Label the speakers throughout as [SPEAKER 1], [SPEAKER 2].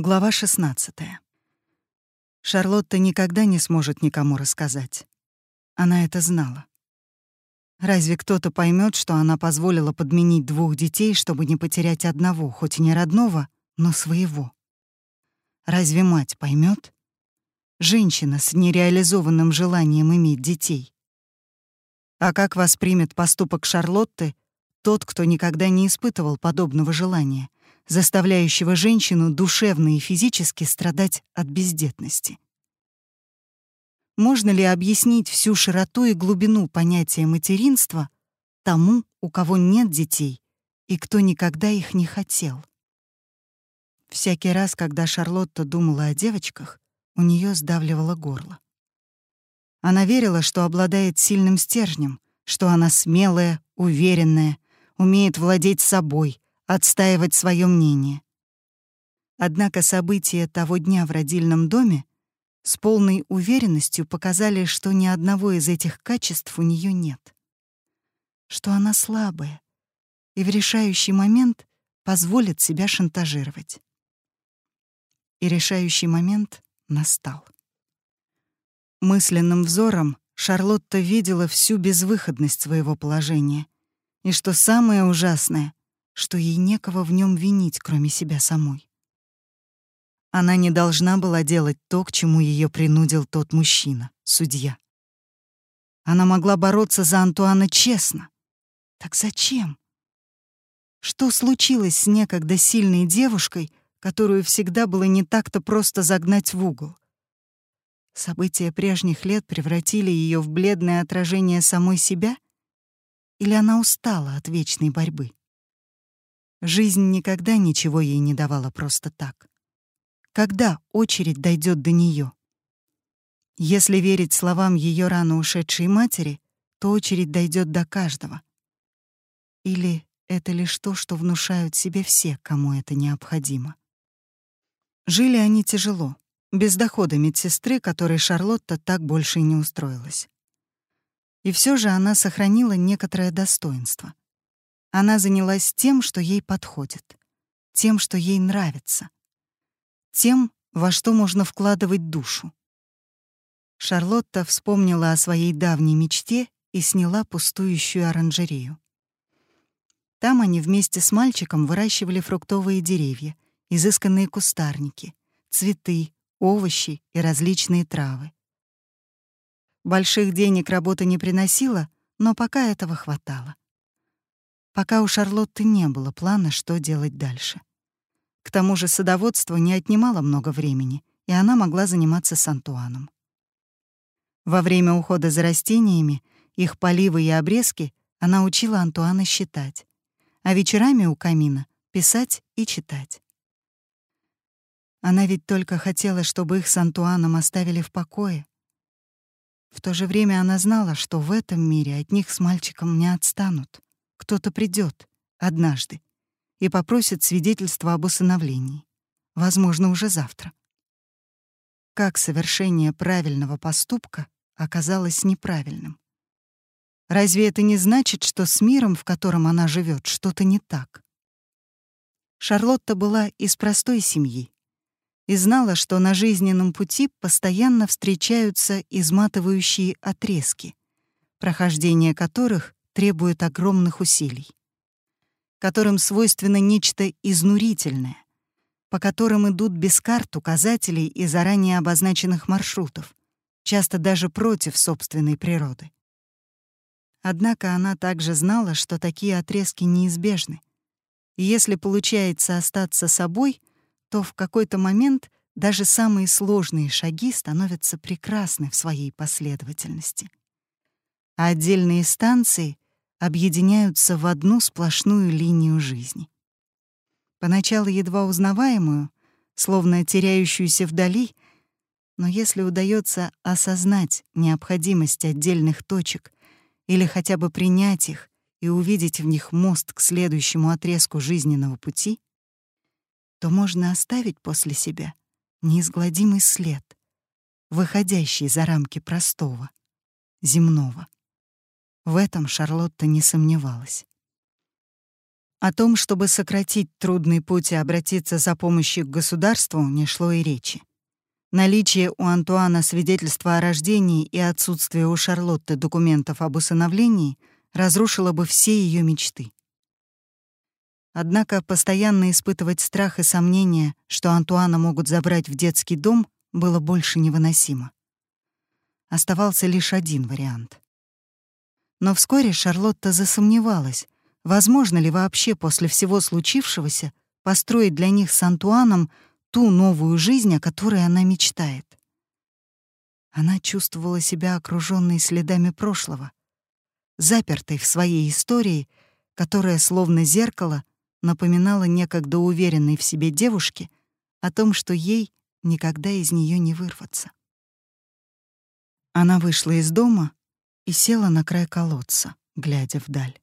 [SPEAKER 1] Глава 16. Шарлотта никогда не сможет никому рассказать. Она это знала. Разве кто-то поймет, что она позволила подменить двух детей, чтобы не потерять одного, хоть и не родного, но своего? Разве мать поймет? Женщина с нереализованным желанием иметь детей. А как воспримет поступок Шарлотты тот, кто никогда не испытывал подобного желания — заставляющего женщину душевно и физически страдать от бездетности. Можно ли объяснить всю широту и глубину понятия материнства тому, у кого нет детей и кто никогда их не хотел? Всякий раз, когда Шарлотта думала о девочках, у нее сдавливало горло. Она верила, что обладает сильным стержнем, что она смелая, уверенная, умеет владеть собой, отстаивать свое мнение. Однако события того дня в родильном доме с полной уверенностью показали, что ни одного из этих качеств у нее нет. Что она слабая и в решающий момент позволит себя шантажировать. И решающий момент настал. Мысленным взором Шарлотта видела всю безвыходность своего положения. И что самое ужасное, что ей некого в нем винить, кроме себя самой. Она не должна была делать то, к чему ее принудил тот мужчина, судья. Она могла бороться за Антуана честно. Так зачем? Что случилось с некогда сильной девушкой, которую всегда было не так-то просто загнать в угол? События прежних лет превратили ее в бледное отражение самой себя? Или она устала от вечной борьбы? Жизнь никогда ничего ей не давала просто так. Когда очередь дойдет до нее? Если верить словам ее рано ушедшей матери, то очередь дойдет до каждого. Или это лишь то, что внушают себе все, кому это необходимо. Жили они тяжело, без дохода медсестры, которой Шарлотта так больше и не устроилась. И все же она сохранила некоторое достоинство. Она занялась тем, что ей подходит, тем, что ей нравится, тем, во что можно вкладывать душу. Шарлотта вспомнила о своей давней мечте и сняла пустующую оранжерею. Там они вместе с мальчиком выращивали фруктовые деревья, изысканные кустарники, цветы, овощи и различные травы. Больших денег работа не приносила, но пока этого хватало пока у Шарлотты не было плана, что делать дальше. К тому же садоводство не отнимало много времени, и она могла заниматься с Антуаном. Во время ухода за растениями, их поливы и обрезки она учила Антуана считать, а вечерами у камина — писать и читать. Она ведь только хотела, чтобы их с Антуаном оставили в покое. В то же время она знала, что в этом мире от них с мальчиком не отстанут. Кто-то придет однажды и попросит свидетельства об усыновлении. Возможно, уже завтра. Как совершение правильного поступка оказалось неправильным? Разве это не значит, что с миром, в котором она живет, что-то не так? Шарлотта была из простой семьи и знала, что на жизненном пути постоянно встречаются изматывающие отрезки, прохождение которых требует огромных усилий, которым свойственно нечто изнурительное, по которым идут без карт указателей и заранее обозначенных маршрутов, часто даже против собственной природы. Однако она также знала, что такие отрезки неизбежны. И если получается остаться собой, то в какой-то момент даже самые сложные шаги становятся прекрасны в своей последовательности. А отдельные станции объединяются в одну сплошную линию жизни. Поначалу едва узнаваемую, словно теряющуюся вдали, но если удается осознать необходимость отдельных точек или хотя бы принять их и увидеть в них мост к следующему отрезку жизненного пути, то можно оставить после себя неизгладимый след, выходящий за рамки простого, земного. В этом Шарлотта не сомневалась. О том, чтобы сократить трудный путь и обратиться за помощью к государству, не шло и речи. Наличие у Антуана свидетельства о рождении и отсутствие у Шарлотты документов об усыновлении разрушило бы все ее мечты. Однако постоянно испытывать страх и сомнения, что Антуана могут забрать в детский дом, было больше невыносимо. Оставался лишь один вариант. Но вскоре Шарлотта засомневалась, возможно ли вообще после всего случившегося построить для них с Антуаном ту новую жизнь, о которой она мечтает. Она чувствовала себя окружённой следами прошлого, запертой в своей истории, которая, словно зеркало, напоминала некогда уверенной в себе девушке о том, что ей никогда из неё не вырваться. Она вышла из дома и села на край колодца, глядя вдаль.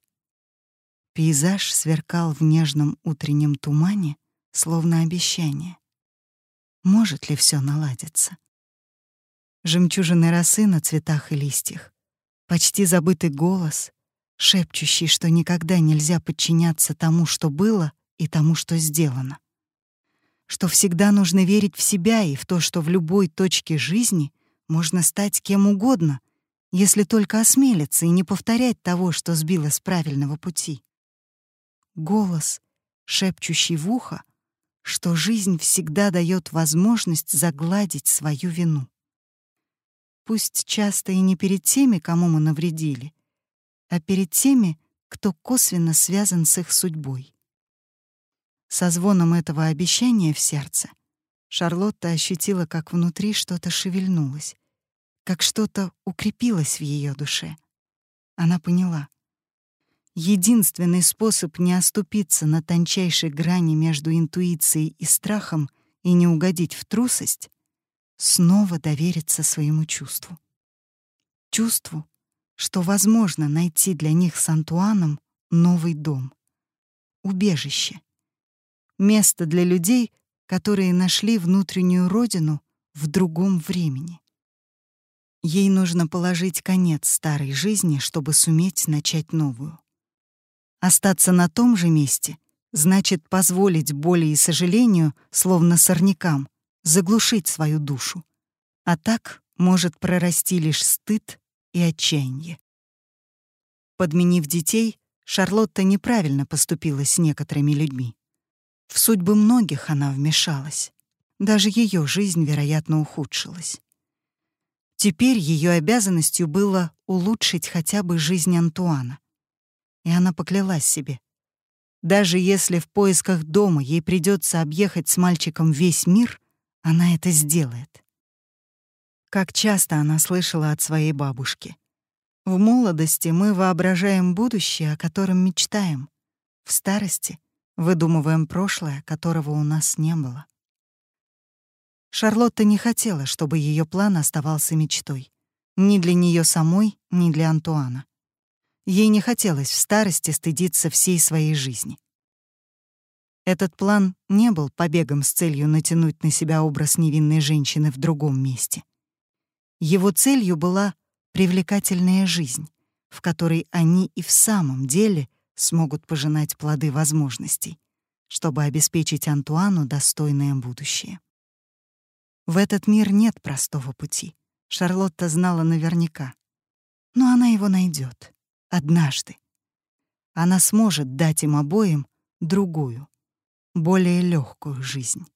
[SPEAKER 1] Пейзаж сверкал в нежном утреннем тумане, словно обещание. Может ли все наладиться? Жемчужины росы на цветах и листьях, почти забытый голос, шепчущий, что никогда нельзя подчиняться тому, что было, и тому, что сделано. Что всегда нужно верить в себя и в то, что в любой точке жизни можно стать кем угодно, если только осмелиться и не повторять того, что сбило с правильного пути. Голос, шепчущий в ухо, что жизнь всегда дает возможность загладить свою вину. Пусть часто и не перед теми, кому мы навредили, а перед теми, кто косвенно связан с их судьбой. Со звоном этого обещания в сердце Шарлотта ощутила, как внутри что-то шевельнулось, как что-то укрепилось в ее душе. Она поняла. Единственный способ не оступиться на тончайшей грани между интуицией и страхом и не угодить в трусость — снова довериться своему чувству. Чувству, что возможно найти для них с Антуаном новый дом, убежище, место для людей, которые нашли внутреннюю родину в другом времени. Ей нужно положить конец старой жизни, чтобы суметь начать новую. Остаться на том же месте значит позволить боли и сожалению, словно сорнякам, заглушить свою душу. А так может прорасти лишь стыд и отчаяние. Подменив детей, Шарлотта неправильно поступила с некоторыми людьми. В судьбы многих она вмешалась. Даже ее жизнь, вероятно, ухудшилась. Теперь ее обязанностью было улучшить хотя бы жизнь Антуана и она поклялась себе. Даже если в поисках дома ей придется объехать с мальчиком весь мир, она это сделает. Как часто она слышала от своей бабушки. В молодости мы воображаем будущее, о котором мечтаем. В старости выдумываем прошлое, которого у нас не было. Шарлотта не хотела, чтобы ее план оставался мечтой. Ни для нее самой, ни для Антуана. Ей не хотелось в старости стыдиться всей своей жизни. Этот план не был побегом с целью натянуть на себя образ невинной женщины в другом месте. Его целью была привлекательная жизнь, в которой они и в самом деле смогут пожинать плоды возможностей, чтобы обеспечить Антуану достойное будущее. В этот мир нет простого пути. Шарлотта знала наверняка. Но она его найдет однажды. Она сможет дать им обоим другую, более легкую жизнь.